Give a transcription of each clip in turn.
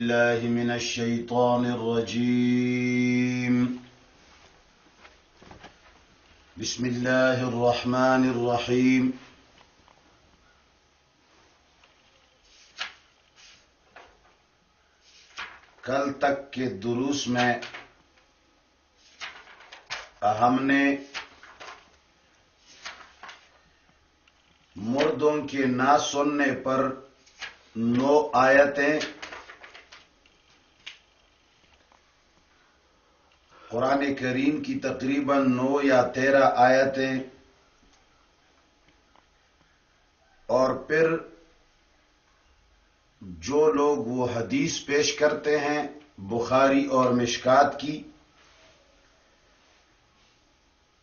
الله من الشيطان الرجيم. بسم الله الرحمن الرحيم. کل تک کے دروس میں ہم نے مردوں کے نہ سننے پر نو آیتیں قرآن کریم کی تقریباً نو یا تیرہ آیتیں۔ اور پھر جو لوگ وہ حدیث پیش کرتے ہیں، بخاری اور مشکات کی،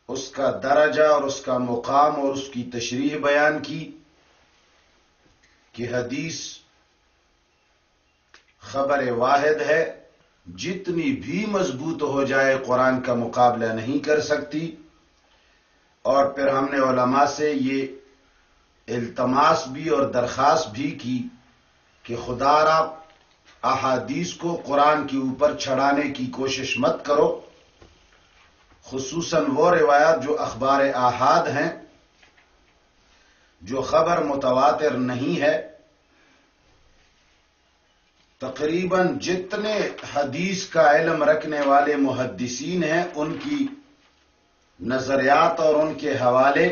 اس کا درجہ اور اس کا مقام اور اس کی تشریح بیان کی کہ حدیث خبر واحد ہے۔ جتنی بھی مضبوط ہو جائے قرآن کا مقابلہ نہیں کر سکتی۔ اور پھر ہم نے علماء سے یہ التماس بھی اور درخواست بھی کی کہ خدا را احادیث کو قرآن کے اوپر چڑھانے کی کوشش مت کرو۔ خصوصاً وہ روایات جو اخبار احاد ہیں، جو خبر متواتر نہیں ہے۔ تقریباً جتنے حدیث کا علم رکھنے والے محدثین ہیں، ان کی نظریات اور ان کے حوالے۔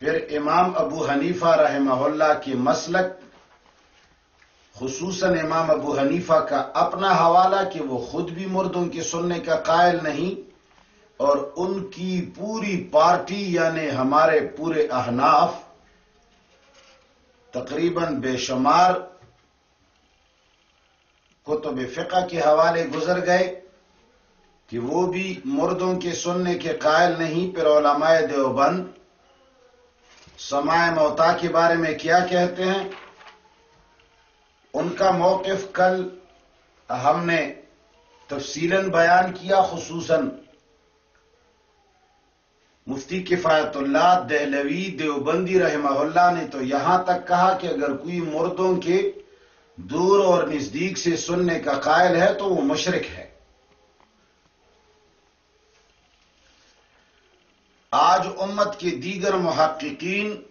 پھر امام ابو حنیفہ رحمہ اللہ کے مسلک، خصوصاً امام ابو حنیفہ کا اپنا حوالہ کہ وہ خود بھی مردوں کے سننے کا قائل نہیں، اور ان کی پوری پارٹی یعنی ہمارے پورے احناف تقریباً بے شمار کتب فقہ کے حوالے گزر گئے کہ وہ بھی مردوں کے سننے کے قائل نہیں، پھر علماء دیوبند سماع موتا کے بارے میں کیا کہتے ہیں؟ ان کا موقف کل ہم نے تفصیل بیان کیا، خصوصاً مفتی کفایت اللہ دہلوی دیوبندی رحمہ اللہ نے تو یہاں تک کہا کہ اگر کوئی مردوں کے دور اور نزدیک سے سننے کا قائل ہے تو وہ مشرق ہے۔ آج امت کے دیگر محققین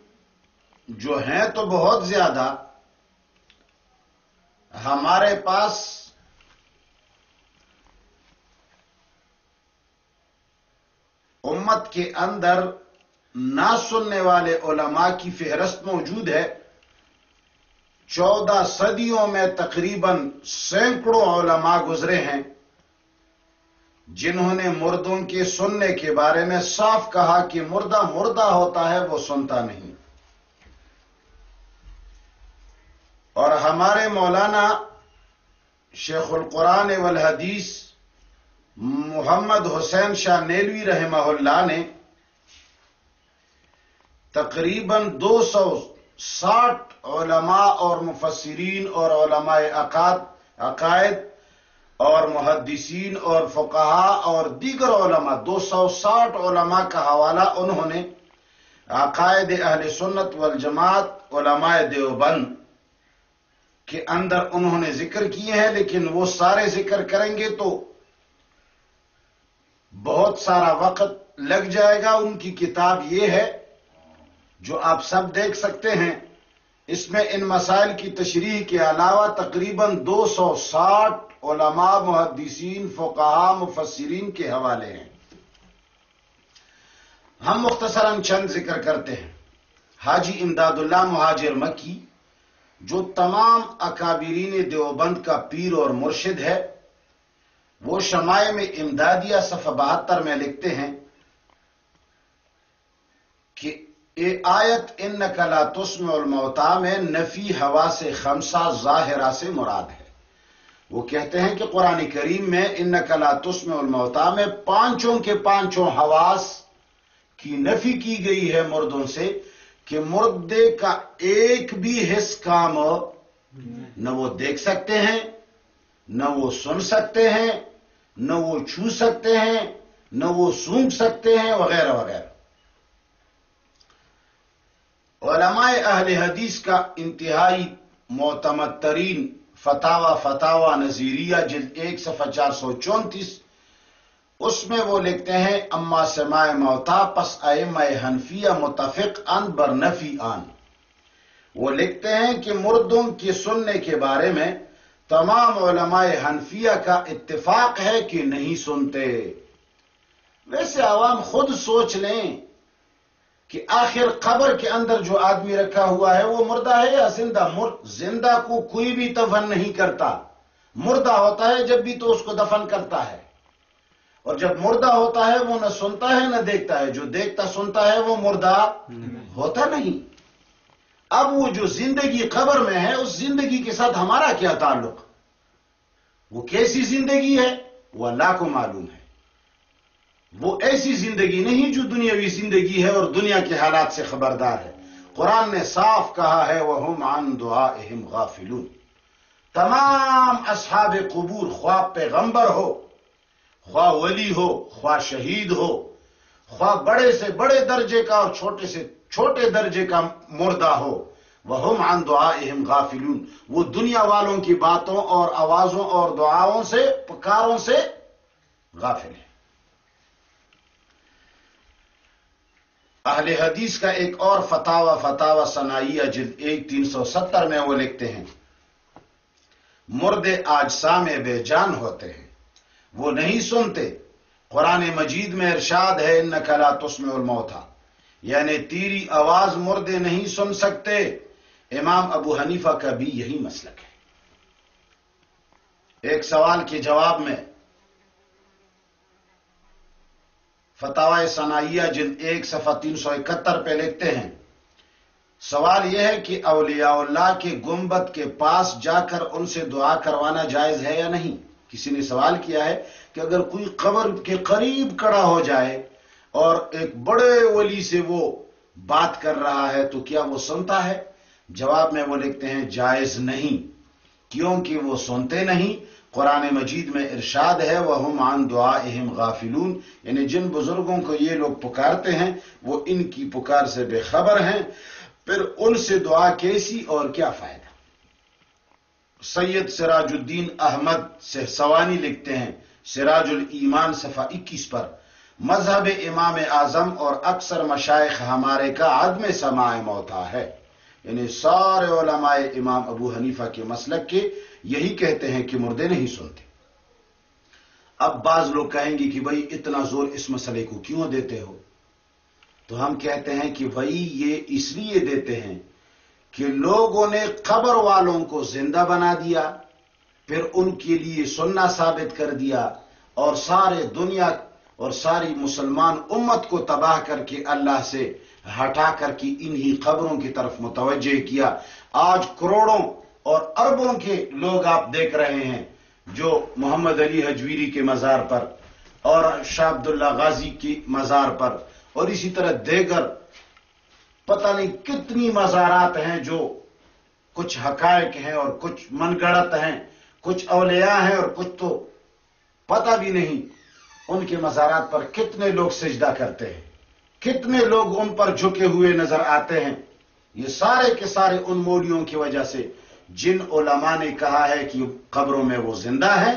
جو ہیں تو بہت زیادہ، ہمارے پاس امت کے اندر نہ سننے والے علماء کی فہرست موجود ہے۔ چودہ صدیوں میں تقریباً سینکڑوں علماء گزرے ہیں۔ جنہوں نے مردوں کے سننے کے بارے میں صاف کہا کہ مردہ مردہ ہوتا ہے، وہ سنتا نہیں۔ اور ہمارے مولانا شیخ القرآن والحدیث محمد حسین شاہ نیلوی رحمہ اللہ نے تقریباً دو سو ساٹھ علماء اور مفسرین اور علماء عقائد اور محدثین اور فقہا اور دیگر علماء، دو سو ساٹھ علماء کا حوالہ انہوں نے عقائد اہل سنت والجماعت، علماء دیوبند کے اندر انہوں نے ذکر کیے ہیں، لیکن وہ سارے ذکر کریں گے تو بہت سارا وقت لگ جائے گا۔ ان کی کتاب یہ ہے جو آپ سب دیکھ سکتے ہیں، اس میں ان مسائل کی تشریح کے علاوہ تقریباً دو سو ساٹھ علماء، محدثین فقہا مفسرین کے حوالے ہیں۔ ہم مختصراً چند ذکر کرتے ہیں۔ حاجی امداد اللہ مہاجر مکی، جو تمام اکابرین دیوبند کا پیر اور مرشد ہے وہ شمائے میں امدادیہ صفحہ بہتر میں لکھتے ہیں کہ اے آیت ان نقلا تسم الموتا میں نفی ہوا سے خمسہ ظاہرہ سے مراد ہے۔ وہ کہتے ہیں کہ قرآن کریم میں ان نقلا تسم الموتا میں پانچوں کے پانچوں حواس کی نفی کی گئی ہے مردوں سے کہ مردے کا ایک بھی حص کام نہ وہ دیکھ سکتے ہیں، نہ وہ سن سکتے ہیں نہ وہ چھو سکتے ہیں، نہ وہ سونگ سکتے ہیں، وغیرہ وغیرہ۔ علماء اہل حدیث کا انتہائی معتمد ترین فتوا فتوا نذیریہ جلد ایک، صفحہ چار سو چونتیس، اس میں وہ لکھتے ہیں، اما سماع موتا پس ائمہ حنفیہ متفق ان بر نفی آن۔ وہ لکھتے ہیں کہ مردوں کی سننے کے بارے میں تمام علماء حنفیہ کا اتفاق ہے کہ نہیں سنتے۔ ویسے عوام خود سوچ لیں کہ آخر قبر کے اندر جو آدمی رکھا ہوا ہے وہ مردہ ہے یا زندہ؟ مرد، زندہ کو کوئی بھی دفن نہیں کرتا۔ مردہ ہوتا ہے جب بھی تو اس کو دفن کرتا ہے۔ اور جب مردہ ہوتا ہے وہ نہ سنتا ہے نہ دیکھتا ہے۔ جو دیکھتا سنتا ہے وہ مردہ ہوتا نہیں۔ اب وہ جو زندگی قبر میں ہے، اس زندگی کے ساتھ ہمارا کیا تعلق؟ وہ کیسی زندگی ہے؟ وہ اللہ کو معلوم ہے۔ وہ ایسی زندگی نہیں جو دنیاوی زندگی ہے اور دنیا کے حالات سے خبردار ہے۔ قرآن نے صاف کہا ہے وہ عن دعائہم غافلون۔ تمام اصحاب قبور خواہ پیغمبر ہو، خواہ ولی ہو، خواہ شہید ہو، خواہ بڑے سے بڑے درجے کا اور چھوٹے سے چھوٹے درجے کا مردہ ہو۔ وہ عن دعائہم غافلون۔ وہ دنیا والوں کی باتوں اور آوازوں اور دعاؤں سے، پکاروں سے غافل ہیں۔ اہل حدیث کا ایک اور فتوا فتوا سنائیہ جلد ایک تین سو ستر میں وہ لکھتے ہیں۔ مرد آجسا میں بے جان ہوتے ہیں۔ وہ نہیں سنتے۔ قرآن مجید میں ارشاد ہے ان کلا تسم الموتا یعنی تیری آواز مردے نہیں سن سکتے۔ امام ابو حنیفہ کا بھی یہی مسلک ہے۔ ایک سوال کے جواب میں فتح ثنائیہ جن ایک صفحہ تین سو اکہتر پہ لکھتے ہیں۔ سوال یہ ہے کہ اولیاء اللہ کے گنبت کے پاس جا کر ان سے دعا کروانا جائز ہے یا نہیں؟ کسی نے سوال کیا ہے کہ اگر کوئی قبر کے قریب کڑا ہو جائے اور ایک بڑے ولی سے وہ بات کر رہا ہے تو کیا وہ سنتا ہے؟ جواب میں وہ لکھتے ہیں، جائز نہیں۔ کیونکہ وہ سنتے نہیں، قرآن مجید میں ارشاد ہے وہ عن دعا اہم غافلون۔ یعنی جن بزرگوں کو یہ لوگ پکارتے ہیں، وہ ان کی پکار سے بے خبر ہیں۔ پھر ان سے دعا کیسی اور کیا فائدہ؟ سید سراج الدین احمد سے سوانی لکھتے ہیں، سراج الایمان صفحہ اکیس پر۔ مذہب امام اعظم اور اکثر مشائق ہمارے کا عدم سماع موتا ہے۔ یعنی سارے علماء امام ابو حنیفہ کے مسلک کے یہی کہتے ہیں کہ مردے نہیں سنتے۔ اب بعض لوگ کہیں گے کہ بھائی اتنا زور اس مسئلے کو کیوں دیتے ہو؟ تو ہم کہتے ہیں کہ بھائی یہ اس لیے دیتے ہیں کہ لوگوں نے قبر والوں کو زندہ بنا دیا، پھر ان کے لیے سننا ثابت کر دیا اور سارے دنیا اور ساری مسلمان امت کو تباہ کر کے اللہ سے ہٹا کر کے انہی قبروں کی طرف متوجہ کیا۔ آج کروڑوں اور اربوں کے لوگ آپ دیکھ رہے ہیں جو محمد علی حجویری کے مزار پر اور شاہ عبداللہ غازی کی مزار پر اور اسی طرح دیگر پتہ نہیں کتنی مزارات ہیں جو کچھ حقائق ہیں اور کچھ من گڑت ہیں، کچھ اولیاء ہیں اور کچھ تو پتہ بھی نہیں۔ ان کے مزارات پر کتنے لوگ سجدہ کرتے ہیں؟ کتنے لوگ ان پر جھکے ہوئے نظر آتے ہیں؟ یہ سارے کے سارے ان مولیوں کی وجہ سے جن علماء نے کہا ہے کہ قبروں میں وہ زندہ ہیں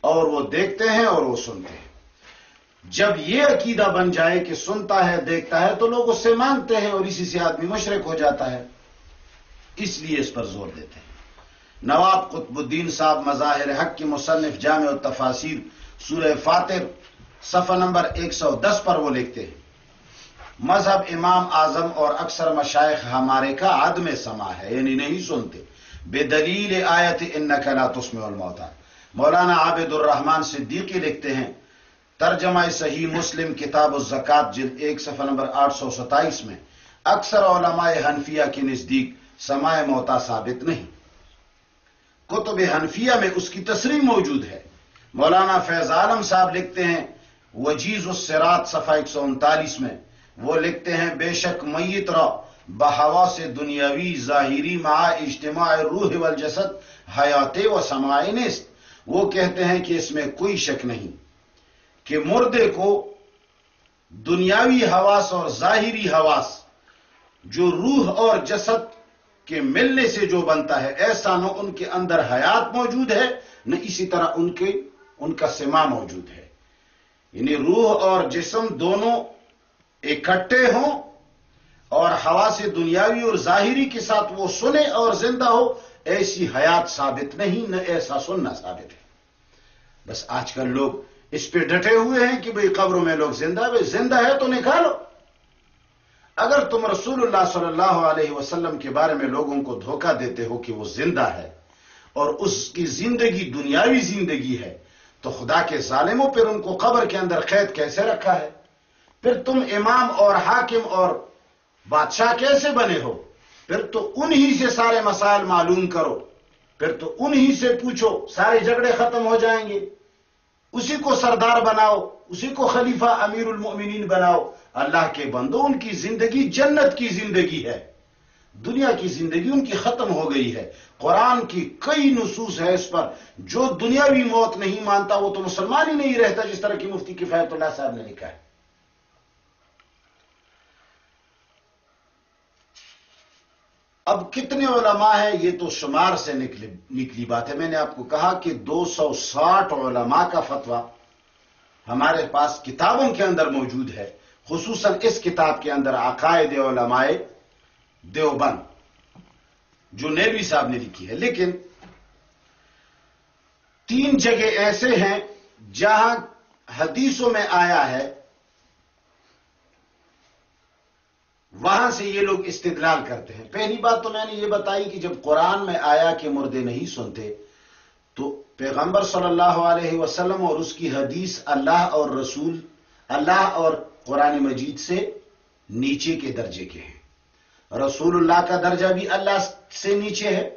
اور وہ دیکھتے ہیں اور وہ سنتے ہیں۔ جب یہ عقیدہ بن جائے کہ سنتا ہے، دیکھتا ہے، تو لوگ اس سے مانگتے ہیں اور اسی سے آدمی مشرق ہو جاتا ہے۔ اس لیے اس پر زور دیتے ہیں۔ نواب قطب الدین صاحب مظاہر حق کی مصنف جامع و تفاصیر سورہ فاتر صفحہ نمبر ایک سو دس پر وہ لکھتے ہیں، مذہب امام اعظم اور اکثر مشائق ہمارے کا عدم سما ہے یعنی نہیں سنتے۔ بے دلیل آیت ان لا تسمع الموتا مولانا عابد الرحمان صدیقی لکھتے ہیں، ترجمہ صحیح مسلم کتاب الزکات جلد ایک صفحہ نمبر آٹھ سو ستائیس میں اکثر علماء حنفیہ کے نزدیک سماع موتا ثابت نہیں۔ کتب حنفیہ میں اس کی تصریح موجود ہے۔ مولانا فیض عالم صاحب لکھتے ہیں، وجیز السرات صفحہ ایک سو انتالیس میں۔ وہ لکھتے ہیں، بے شک میت رو بہوا سے دنیاوی ظاہری مع اجتماع روح والجسد، حیات و سمائنست وہ کہتے ہیں کہ اس میں کوئی شک نہیں کہ مردے کو دنیاوی حواس اور ظاہری حواس، جو روح اور جسد کے ملنے سے جو بنتا ہے، ایسا نہ ان کے اندر حیات موجود ہے، نہ اسی طرح ان کے ان کا سما موجود ہے۔ یعنی روح اور جسم دونوں اکٹھے ہوں اور ہوا سے دنیاوی اور ظاہری کے ساتھ وہ سنے اور زندہ ہو، ایسی حیات ثابت نہیں، نہ ایسا سننا ثابت ہے۔ بس آج کل لوگ اس پہ ڈٹے ہوئے ہیں کہ بھئی قبروں میں لوگ زندہ بھئی، زندہ ہے تو نکالو اگر تم رسول اللہ صلی اللہ علیہ وسلم کے بارے میں لوگوں کو دھوکہ دیتے ہو کہ وہ زندہ ہے اور اس کی زندگی دنیاوی زندگی ہے تو خدا کے ظالموں پھر ان کو قبر کے اندر قید کیسے رکھا ہے؟ پھر تم امام اور حاکم اور بادشاہ کیسے بنے ہو؟ پھر تو انہی سے سارے مسائل معلوم کرو۔ پھر تو انہی سے پوچھو، سارے جھگڑے ختم ہو جائیں گے۔ اسی کو سردار بناؤ، اسی کو خلیفہ امیر المؤمنین بناؤ۔ اللہ کے بندو، ان کی زندگی جنت کی زندگی ہے۔ دنیا کی زندگی ان کی ختم ہو گئی ہے۔ قرآن کی کئی نصوص ہے اس پر، جو دنیاوی موت نہیں مانتا، وہ تو مسلمان ہی نہیں رہتا، جس طرح کی مفتی کفایت اللہ صاحب نے لکھا ہے۔ اب کتنے علماء ہیں، یہ تو شمار سے نکلی نکلی بات ہے۔ میں نے آپ کو کہا کہ دو سو ساٹھ علماء کا فتویٰ ہمارے پاس کتابوں کے اندر موجود ہے، خصوصاً اس کتاب کے اندر عقائد علماء دیوبند۔ جو نیروی صاحب نے لکھی ہے۔ لیکن تین جگہ ایسے ہیں جہاں حدیثوں میں آیا ہے، وہاں سے یہ لوگ استدلال کرتے ہیں۔ پہلی بات تو میں نے یہ بتائی کہ جب قرآن میں آیا کہ مردے نہیں سنتے، تو پیغمبر صلی اللہ علیہ وسلم اور اس کی حدیث اللہ اور رسول، اللہ اور قرآن مجید سے نیچے کے درجے کے ہیں۔ رسول اللہ کا درجہ بھی اللہ سے نیچے ہے۔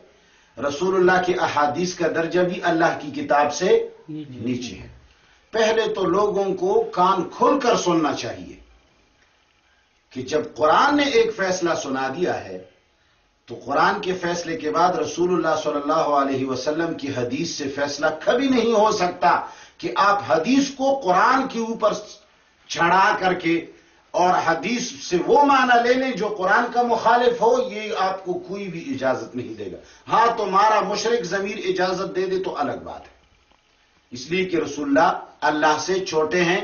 رسول اللہ کے احادیث کا درجہ بھی اللہ کی کتاب سے نیچے۔ ہے۔ پہلے تو لوگوں کو کان کھول کر سننا چاہیے کہ جب قرآن نے ایک فیصلہ سنا دیا ہے تو قرآن کے فیصلے کے بعد رسول اللہ صلی اللہ علیہ وسلم کی حدیث سے فیصلہ کبھی نہیں ہو سکتا کہ آپ حدیث کو قرآن کے اوپر چڑھا کر کے اور حدیث سے وہ معنی لے لیں جو قرآن کا مخالف ہو، یہ آپ کو کوئی بھی اجازت نہیں دے گا۔ ہاں تمہارا مشرق ضمیر اجازت دے دے تو الگ بات ہے۔ اس لیے کہ رسول اللہ اللہ سے چھوٹے ہیں،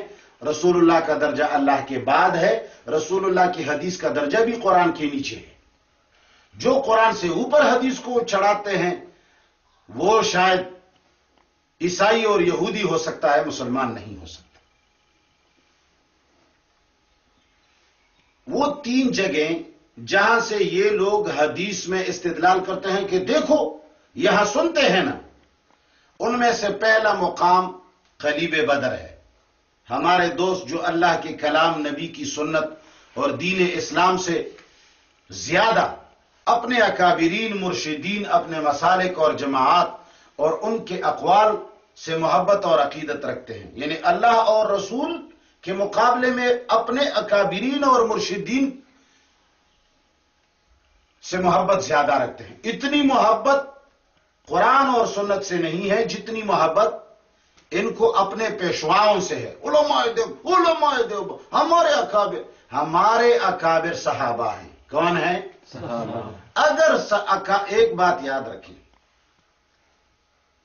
رسول اللہ کا درجہ اللہ کے بعد ہے، رسول اللہ کی حدیث کا درجہ بھی قرآن کے نیچے ہے۔ جو قرآن سے اوپر حدیث کو چڑھاتے ہیں، وہ شاید عیسائی اور یہودی ہو سکتا ہے، مسلمان نہیں ہو سکتا۔ وہ تین جگہیں جہاں سے یہ لوگ حدیث میں استدلال کرتے ہیں کہ دیکھو، یہاں سنتے ہیں نا، ان میں سے پہلا مقام قلیب بدر ہے۔ ہمارے دوست جو اللہ کے کلام، نبی کی سنت اور دین اسلام سے زیادہ اپنے اکابرین، مرشدین، اپنے مسالک اور جماعت اور ان کے اقوال سے محبت اور عقیدت رکھتے ہیں۔ یعنی اللہ اور رسول کے مقابلے میں اپنے اکابرین اور مرشدین سے محبت زیادہ رکھتے ہیں۔ اتنی محبت قرآن اور سنت سے نہیں ہے جتنی محبت ان کو اپنے پیشواؤں سے ہے۔ علماء دیو علماء دیو ہمارے اکابر ہمارے اکابر صحابہ ہیں۔ کون ہیں؟ صحابہ۔ اگر ایک بات یاد رکھیں۔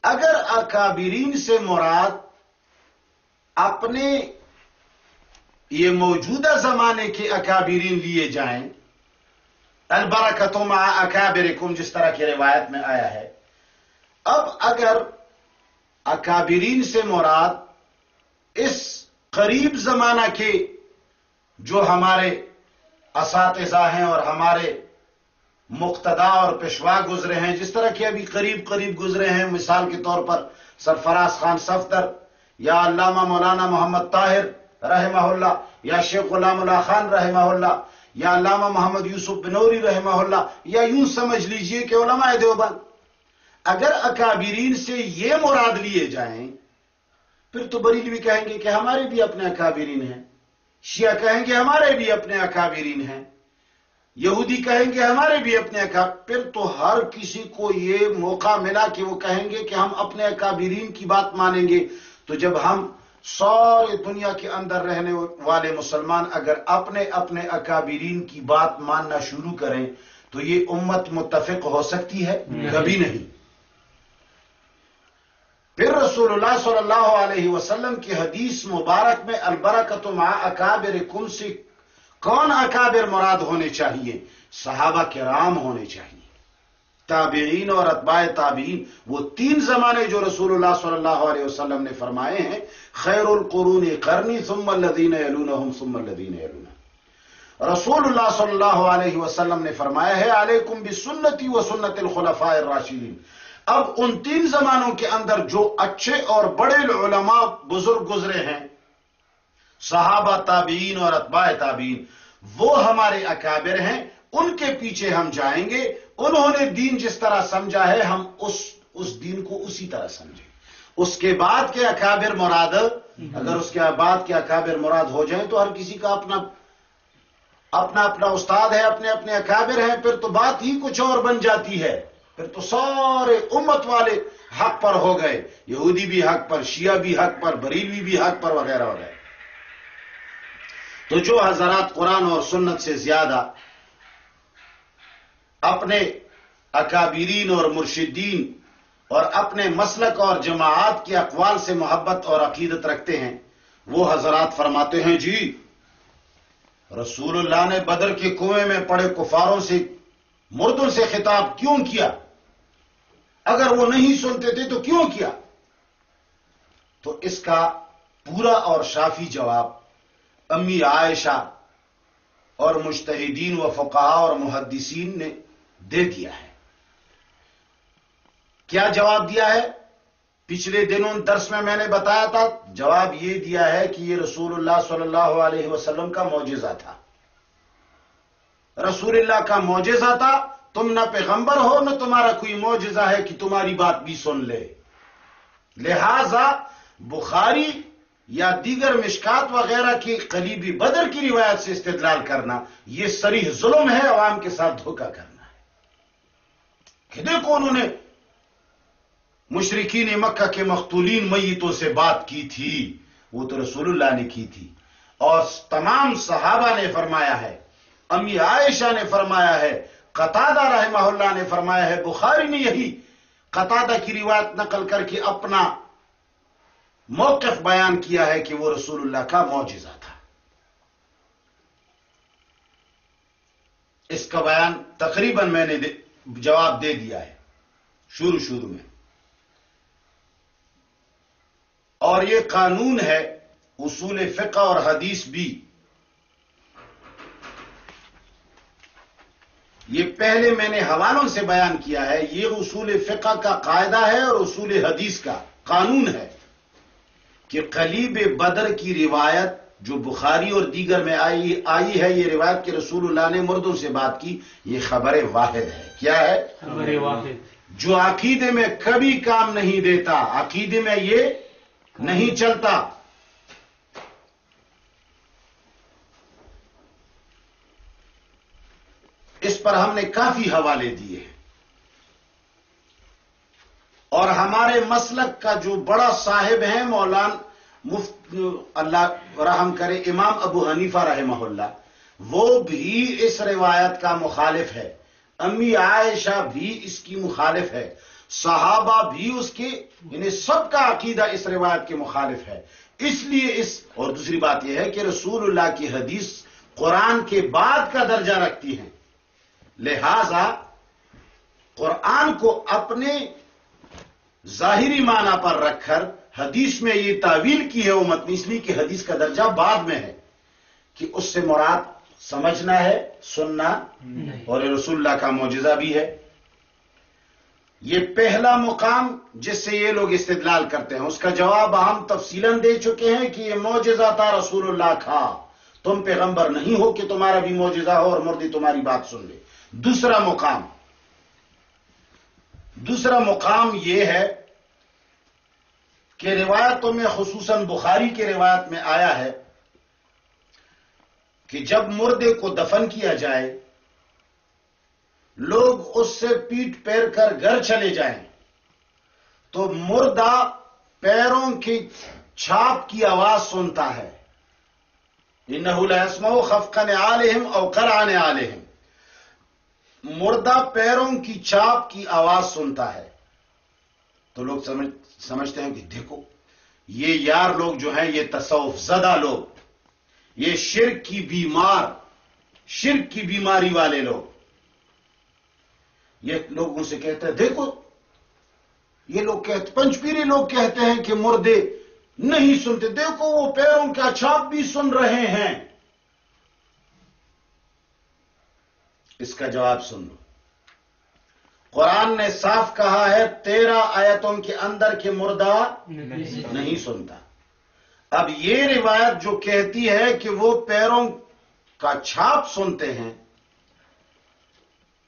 اگر اکابرین سے مراد اپنے یہ موجودہ زمانے کے اکابرین لیے جائیں۔ البرکتوں مع اکابرکم، جس طرح کی روایت میں آیا ہے۔ اب اگر اکابرین سے مراد اس قریب زمانہ کے جو ہمارے اساتذہ ہیں اور ہمارے مقتدا اور پیشوا گزرے ہیں، جس طرح کے ابھی قریب قریب گزرے ہیں، مثال کے طور پر سرفراز خان صفدر یا علامہ مولانا محمد طاہر رحمہ اللہ یا شیخ غلام اللہ خان رحمہ اللہ یا علامہ محمد یوسف بنوری رحمہ اللہ یا یوں سمجھ لیجیے کہ علماء دیوبند، اگر اکابرین سے یہ مراد لیے جائیں، پھر تو بریل بھی کہیں گے کہ ہمارے بھی اپنے اکابرین ہیں، شیعہ کہیں گے ہمارے بھی اپنے اکابرین ہیں، یہودی کہیں گے ہمارے بھی اپنے اکابر پھر تو ہر کسی کو یہ موقع ملا کہ وہ کہیں گے کہ ہم اپنے اکابرین کی بات مانیں گے۔ تو جب ہم سارے دنیا کے اندر رہنے والے مسلمان اگر اپنے اپنے اکابرین کی بات ماننا شروع کریں تو یہ امت متفق ہو سکتی ہے؟ کبھی نہیں۔ پھر رسول اللہ صلی اللہ علیہ وسلم کی حدیث مبارک میں البرکت مع اکابر کن سے کون اکابر مراد ہونے چاہیے؟ صحابہ کرام ہونے چاہیے۔ تابعین اور اتباع تابعین، وہ تین زمانے جو رسول اللہ صلی اللہ علیہ وسلم نے فرمائے ہیں، خیر القرون کرنی ثم الذین یلونہم ثم الذین یلونہم رسول اللہ صلی اللہ علیہ وسلم نے فرمایا ہے، علیکم بسنتی و سنت الخلفاء الراشدین۔ اب ان تین زمانوں کے اندر جو اچھے اور بڑے علماء بزرگ گزرے ہیں، صحابہ تابعین اور اتباع تابعین، وہ ہمارے اکابر ہیں۔ ان کے پیچھے ہم جائیں گے۔ انہوں نے دین جس طرح سمجھا ہے، ہم اس اس دین کو اسی طرح سمجھیں۔ اس کے بعد کے اکابر مراد، اگر اس کے بعد کے اکابر مراد ہو جائیں تو ہر کسی کا اپنا اپنا اپنا استاد ہے، اپنے اپنے اکابر ہیں۔ پھر تو بات ہی کچھ اور بن جاتی ہے۔ پھر تو سارے امت والے حق پر ہو گئے۔ یہودی بھی حق پر، شیعہ بھی حق پر، بریلوی بھی حق پر وغیرہ وغیرہ۔ تو جو حضرات قرآن اور سنت سے زیادہ اپنے اکابرین اور مرشدین اور اپنے مسلک اور جماعت کے اقوال سے محبت اور عقیدت رکھتے ہیں۔ وہ حضرات فرماتے ہیں جی رسول اللہ نے بدر کے کنویں میں پڑے کفاروں سے، مردوں سے خطاب کیوں کیا؟ اگر وہ نہیں سنتے تھے تو کیوں کیا؟ تو اس کا پورا اور شافی جواب امی عائشہ اور مشتحدین و فقہ اور محدثین نے دے دیا ہے۔ کیا جواب دیا ہے؟ پچھلے دنوں درس میں میں نے بتایا تھا، جواب یہ دیا ہے کہ یہ رسول اللہ صلی اللہ علیہ وسلم کا معجزہ تھا۔ رسول اللہ کا معجزہ تھا، تم نہ پیغمبر ہو، نہ تمہارا کوئی معجزہ ہے کہ تمہاری بات بھی سن لے۔ لہذا بخاری یا دیگر مشکات وغیرہ کی قریبی بدر کی روایت سے استدلال کرنا، یہ سریح ظلم ہے عوام کے ساتھ دھوکہ کرنا۔ کہ دیکھو انہوں نے مشرقین مکہ کے مختولین میتوں سے بات کی تھی، وہ تو رسول اللہ نے کی تھی۔ اور تمام صحابہ نے فرمایا ہے، امی عائشہ نے فرمایا ہے، قطادہ رحمہ اللہ نے فرمایا ہے، بخاری نے یہی قطادہ کی روایت نقل کر کے اپنا موقف بیان کیا ہے کہ وہ رسول اللہ کا معجزہ تھا۔ اس کا بیان تقریباً میں نے جواب دے دیا ہے۔ شروع شروع میں۔ اور یہ قانون ہے، اصول فقہ اور حدیث بھی۔ یہ پہلے میں نے حوالوں سے بیان کیا ہے، یہ اصول فقہ کا قاعدہ ہے اور اصول حدیث کا قانون ہے کہ قلیب بدر کی روایت جو بخاری اور دیگر میں آئی آئی ہے یہ روایت کہ رسول اللہ نے مردوں سے بات کی یہ خبر واحد ہے۔ کیا ہے؟ خبر واحد۔ جو عقیدے میں کبھی کام نہیں دیتا عقیدے میں یہ نہیں چلتا۔ اس پر ہم نے کافی حوالے دیے۔ ہیں اور ہمارے مسلک کا جو بڑا صاحب ہے مولانا مفت اللہ رحم کرے، امام ابو حنیفہ رحمہ اللہ، وہ بھی اس روایت کا مخالف ہے۔ امی عائشہ بھی اس کی مخالف ہے۔ صحابہ بھی اس کے یعنی سب کا عقیدہ اس روایت کے مخالف ہے۔ اس لیے اس، اور دوسری بات یہ ہے کہ رسول اللہ کی حدیث قرآن کے بعد کا درجہ رکھتی ہیں۔ لہذا قرآن کو اپنے ظاہری معنی پر رکھ کر حدیث میں یہ تعویل کی ہے وہ متنی اس لیے کہ حدیث کا درجہ بعد میں ہے کہ اس سے مراد سمجھنا ہے سننا اور رسول اللہ کا معجزہ بھی ہے۔ یہ پہلا مقام جس سے یہ لوگ استدلال کرتے ہیں۔ اس کا جواب ہم تفصیل دے چکے ہیں کہ یہ معجزہ تھا رسول اللہ کا۔ تم پیغمبر نہیں ہو کہ تمہارا بھی معجزہ ہو اور مردی تمہاری بات سن لے۔ دوسرا مقام۔ دوسرا مقام یہ ہے کہ روایتوں میں خصوصاً بخاری کے روایت میں آیا ہے کہ جب مردے کو دفن کیا جائے، لوگ اس سے پیٹ پیر کر گھر چلے جائیں۔ تو مردہ پیروں کی چھاپ کی آواز سنتا ہے۔ انہو لسمو خفقن عالہم او قرآن عالہم مردہ پیروں کی چاپ کی آواز سنتا ہے۔ تو لوگ سمجھ سمجھتے ہیں کہ دیکھو، یہ یار لوگ جو ہیں، یہ تصوف زدہ لوگ، یہ شرک کی بیمار شرک کی بیماری والے لوگ۔ یہ لوگ ان سے کہتے ہیں، دیکھو، یہ لوگ کہتے پنچپیری لوگ کہتے ہیں کہ مردے نہیں سنتے۔ دیکھو، وہ پیروں کا چھاپ بھی سن رہے ہیں۔ اس کا جواب سن لو۔ قرآن نے صاف کہا ہے تیرہ آیتوں کے اندر کے مردہ نہیں سنتا۔ اب یہ روایت جو کہتی ہے کہ وہ پیروں کا چھاپ سنتے ہیں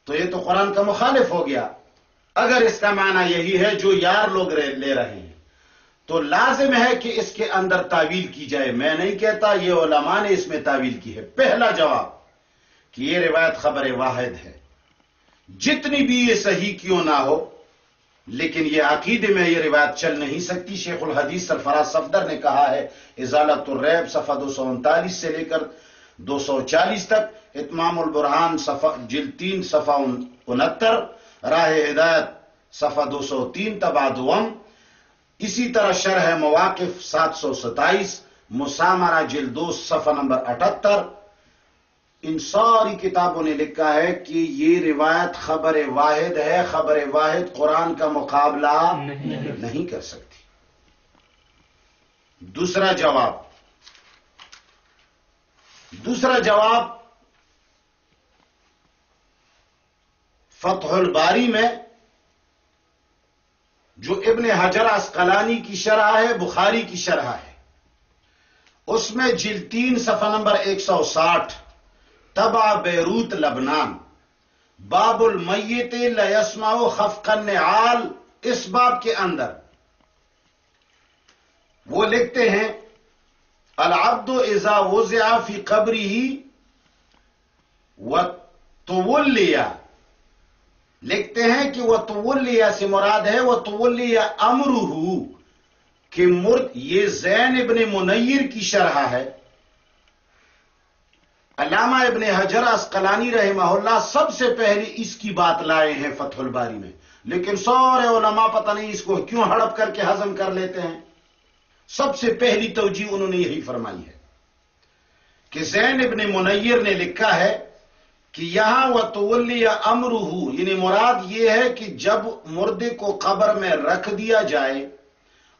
تو یہ تو قرآن کا مخالف ہو گیا۔ اگر اس کا معنی یہی ہے جو یار لوگ لے رہے ہیں تو لازم ہے کہ اس کے اندر تعویل کی جائے۔ میں نہیں کہتا یہ علماء نے اس میں تعویل کی ہے۔ پہلا جواب کہ یہ روایت خبر واحد ہے۔ جتنی بھی یہ صحیح کیوں نہ ہو، لیکن یہ عقیدے میں یہ روایت چل نہیں سکتی۔ شیخ الحدیث سرفراز صفدر نے کہا ہے، ازالت الریب صفحہ دو سو انتالیس سے لے کر دو سو چالیس تک، اتمام البرحان جل تین صفحہ انہتر، راہ ہدایت صفحہ دو سو تین تبادوم اسی طرح شرح مواقف سات سو ستائیس، مسامرہ جل دو صفحہ نمبر اٹھتر۔ ان ساری کتابوں نے لکھا ہے کہ یہ روایت خبر واحد ہے۔ خبر واحد قرآن کا مقابلہ نہیں۔ کر سکتی۔ دوسرا جواب۔ دوسرا جواب۔ فتح الباری میں جو ابن حجر اسقلانی کی شرح ہے بخاری کی شرح ہے۔ اس میں جل تین صفحہ نمبر ایک سو ساٹھ۔ تبا بیروت لبنان. باب المیت لسما خفقن عال اس باب کے اندر۔ وہ لکھتے ہیں، العبد ازا وزع فی قبری ہی و لیا لکھتے ہیں کہ وہ تولیا سے مراد ہے وہ تولیا امر کہ مرد، یہ زین ابن منیر کی شرح ہے۔ علامہ ابن حجر اسقلانی رحمہ اللہ سب سے پہلے اس کی بات لائے ہیں فتح الباری میں۔ لیکن سورے علماء پتہ نہیں اس کو کیوں ہڑپ کر کے ہضم کر لیتے ہیں۔ سب سے پہلی توجہ انہوں نے یہی فرمائی ہے کہ زین ابن منیر نے لکھا ہے کہ یہاں وہ تولی یا امر یعنی مراد یہ ہے کہ جب مردے کو قبر میں رکھ دیا جائے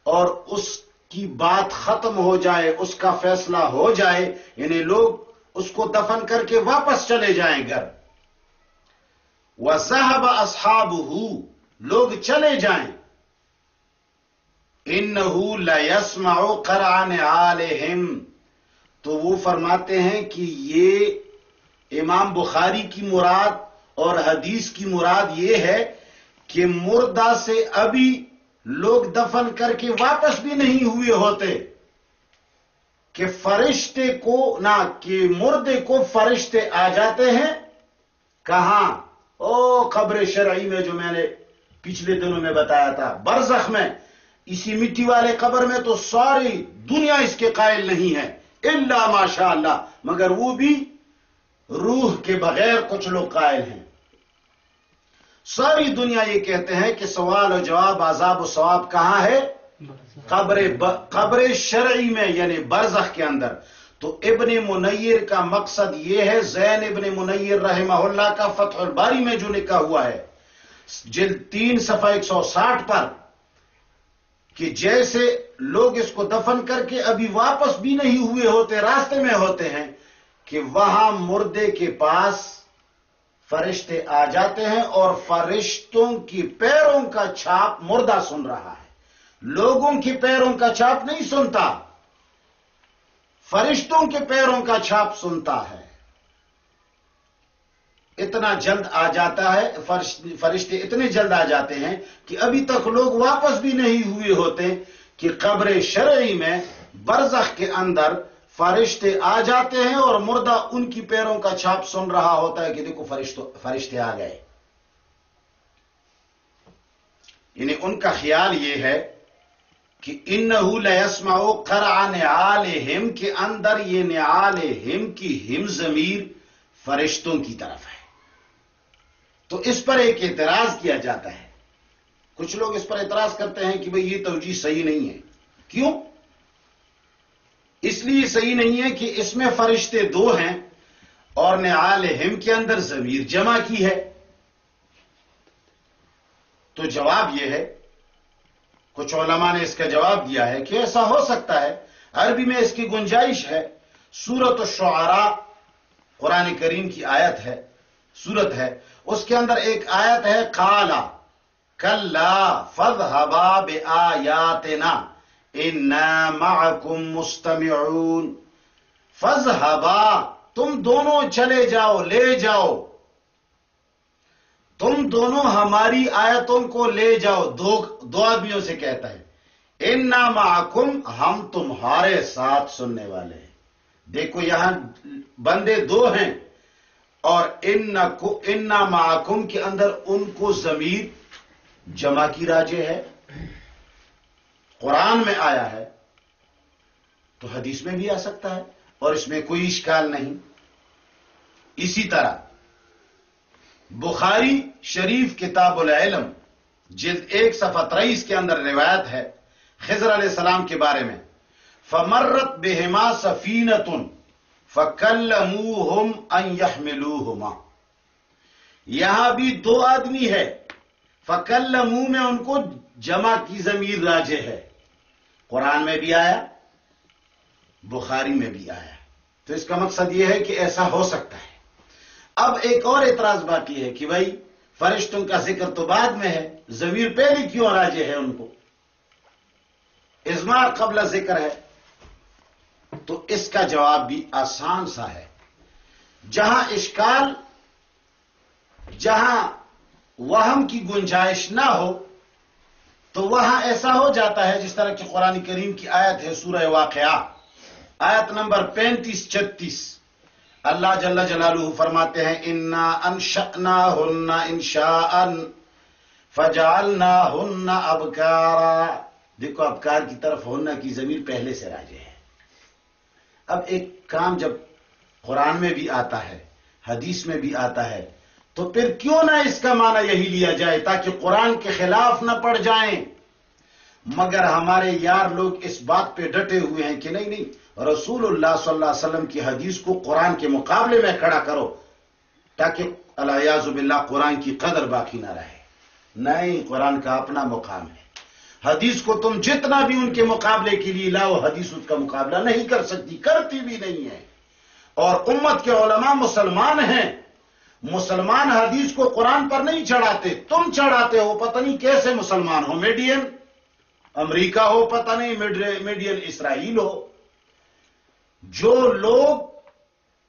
اور اس کی بات ختم ہو جائے، اس کا فیصلہ ہو جائے یعنی لوگ اس کو دفن کر کے واپس چلے جائیں گھر۔ وہ صاحب اصحاب لوگ چلے جائیں۔ ان لسما قرآن عالم تو وہ فرماتے ہیں کہ یہ امام بخاری کی مراد اور حدیث کی مراد یہ ہے کہ مردہ سے ابھی لوگ دفن کر کے واپس بھی نہیں ہوئے ہوتے۔ کہ فرشتے کو نہ کہ مردے کو فرشتے آ جاتے ہیں۔ کہاں؟ او خبر شرعی میں جو میں نے پچھلے دنوں میں بتایا تھا، برزخ میں۔ اسی مٹی والے قبر میں تو ساری دنیا اس کے قائل نہیں ہے اللہ ماشاء اللہ مگر وہ بھی روح کے بغیر کچھ لوگ قائل ہیں۔ ساری دنیا یہ کہتے ہیں کہ سوال و جواب، عذاب و ثواب کہاں ہے؟ قبر قبر شرعی میں یعنی برزخ کے اندر۔ تو ابن منیر کا مقصد یہ ہے، زین ابن منیر رحمہ اللہ کا فتح الباری میں جو لکھا ہوا ہے جل تین صفحہ ایک سو ساٹھ پر، کہ جیسے لوگ اس کو دفن کر کے ابھی واپس بھی نہیں ہوئے ہوتے، راستے میں ہوتے ہیں، کہ وہاں مردے کے پاس فرشتے آ جاتے ہیں اور فرشتوں کی پیروں کا چھاپ مردہ سن رہا ہے۔ لوگوں کے پیروں کا چھاپ نہیں سنتا، فرشتوں کے پیروں کا چھاپ سنتا ہے۔ اتنا جلد آ جاتا ہے فرشتے اتنے جلد آ جاتے ہیں کہ ابھی تک لوگ واپس بھی نہیں ہوئے ہوتے کہ قبر شرعی میں برزخ کے اندر فرشتے آ جاتے ہیں اور مردہ ان کی پیروں کا چھاپ سن رہا ہوتا ہے کہ دیکھو فرشتے آ گئے۔ یعنی ان کا خیال یہ ہے کہ ان لسما قرآن آل کے اندر یہ نعال ہم کی ہم ضمیر فرشتوں کی طرف ہے۔ تو اس پر ایک اعتراض کیا جاتا ہے۔ کچھ لوگ اس پر اعتراض کرتے ہیں کہ بھئی یہ توجہ صحیح نہیں ہے۔ کیوں؟ اس لیے صحیح نہیں ہے کہ اس میں فرشتے دو ہیں اور نعال ہم کے اندر ضمیر جمع کی ہے۔ تو جواب یہ ہے کچھ علماء نے اس کا جواب دیا ہے کہ ایسا ہو سکتا ہے، عربی میں اس کی گنجائش ہے۔ سورت الشعراء قرآن کریم کی آیت ہے، سورت ہے۔ اس کے اندر ایک آیت ہے کالا کل فض ہبا بے آیاتنا معکم مستمعون۔ فض ہبا تم دونوں چلے جاؤ، لے جاؤ۔ تم دونوں ہماری آیتوں کو لے جاؤ، دو دو آدمیوں سے کہتا ہے۔ ان معکم، ہم تمہارے ساتھ سننے والے ہیں۔ دیکھو یہاں بندے دو ہیں۔ اور ان معکم کے اندر ان کو ضمیر جمع کی راجے ہے۔ قرآن میں آیا ہے، تو حدیث میں بھی آ سکتا ہے، اور اس میں کوئی اشکال نہیں۔ اسی طرح بخاری شریف کتاب العلم، جلد ایک صفحہ ترئیس کے اندر روایت ہے خضر علیہ السلام کے بارے میں۔ فمرت بہما سفینتن فکل ہم ان یہاں بھی دو آدمی ہے فکل منہ میں ان کو جمع کی ضمیر راجے ہے۔ قرآن میں بھی آیا، بخاری میں بھی آیا۔ تو اس کا مقصد یہ ہے کہ ایسا ہو سکتا ہے۔ اب ایک اور اعتراض باقی ہے کہ بھائی، فرشتوں کا ذکر تو بعد میں ہے ضمیر پہلی کیوں راجے ہے ان کو؟ ازمار قبل ذکر ہے، تو اس کا جواب بھی آسان سا ہے۔ جہاں اشکال، جہاں وہم کی گنجائش نہ ہو، تو وہاں ایسا ہو جاتا ہے جس طرح کہ قرآن کریم کی آیت ہے سورہ واقعہ، آیت نمبر پینتیس چھتیس۔ اللہ جل جلالہ فرماتے ہیں، انا انشأنا ہن انشاء فجعلنا ہن ابکارا دیکھو، ابکار کی طرف ہونا کی زمین پہلے سے راجے ہے۔ اب ایک کام جب قرآن میں بھی آتا ہے، حدیث میں بھی آتا ہے، تو پھر کیوں نہ اس کا معنی یہی لیا جائے تاکہ قرآن کے خلاف نہ پڑ جائیں۔ مگر ہمارے یار لوگ اس بات پہ ڈٹے ہوئے ہیں کہ نہیں نہیں رسول اللہ صلی اللہ علیہ وسلم کی حدیث کو قرآن کے مقابلے میں کھڑا کرو تاکہ اللہ باللہ قرآن کی قدر باقی نہ رہے۔ نہیں، قرآن کا اپنا مقام ہے۔ حدیث کو تم جتنا بھی ان کے مقابلے کے لیے لاؤ، حدیث اس کا مقابلہ نہیں کر سکتی، کرتی بھی نہیں ہے۔ اور امت کے علماء مسلمان ہیں۔ مسلمان حدیث کو قرآن پر نہیں چڑھاتے۔ تم چڑھاتے ہو، پتہ نہیں کیسے مسلمان ہو۔ میڈین امریکہ ہو، پتہ نہیں میڈین اسرائیل ہو۔ جو لوگ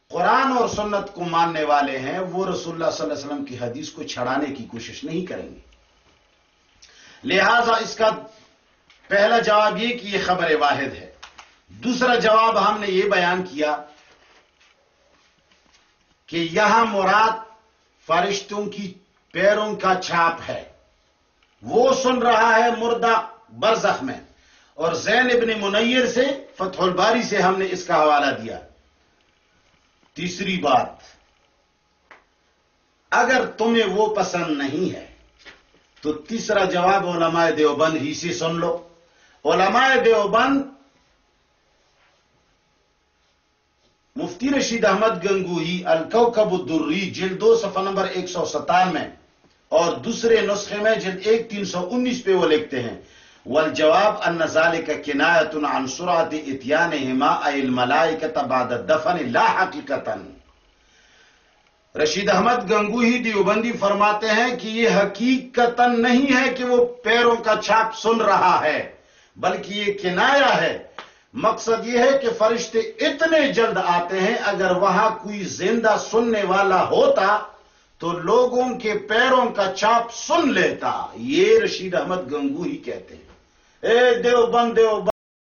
قرآن اور سنت کو ماننے والے ہیں، وہ رسول اللہ صلی اللہ علیہ وسلم کی حدیث کو چھڑانے کی کوشش نہیں کریں گے۔ لہذا اس کا پہلا جواب یہ کہ یہ خبر واحد ہے۔ دوسرا جواب ہم نے یہ بیان کیا کہ یہاں مراد فرشتوں کی پیروں کا چھاپ ہے۔ وہ سن رہا ہے مردہ برزخ میں۔ اور زین ابن منیر سے فتح الباری سے ہم نے اس کا حوالہ دیا۔ تیسری بات، اگر تمہیں وہ پسند نہیں ہے، تو تیسرا جواب علماء دیوبند ہی سے سن لو۔ علماء دیوبند، مفتی رشید احمد گنگوہی، الکوکب الدری، جلد دو صفحہ نمبر ایک سو ستان میں اور دوسرے نسخے میں جلد ایک تین سو انیس پہ وہ لکھتے ہیں۔ والجواب ان ذالک کنایت عن سرعت اتیانہما ای الملائکت بعد الدفن لا حقیقتا رشید احمد گنگوہی دیوبندی فرماتے ہیں کہ یہ حقیقتا نہیں ہے کہ وہ پیروں کا چھاپ سن رہا ہے، بلکہ یہ کنایا ہے۔ مقصد یہ ہے کہ فرشتے اتنے جلد آتے ہیں، اگر وہاں کوئی زندہ سننے والا ہوتا تو لوگوں کے پیروں کا چھاپ سن لیتا، یہ رشید احمد گنگوہی کہتے ہیں۔ اے دیو بند دیو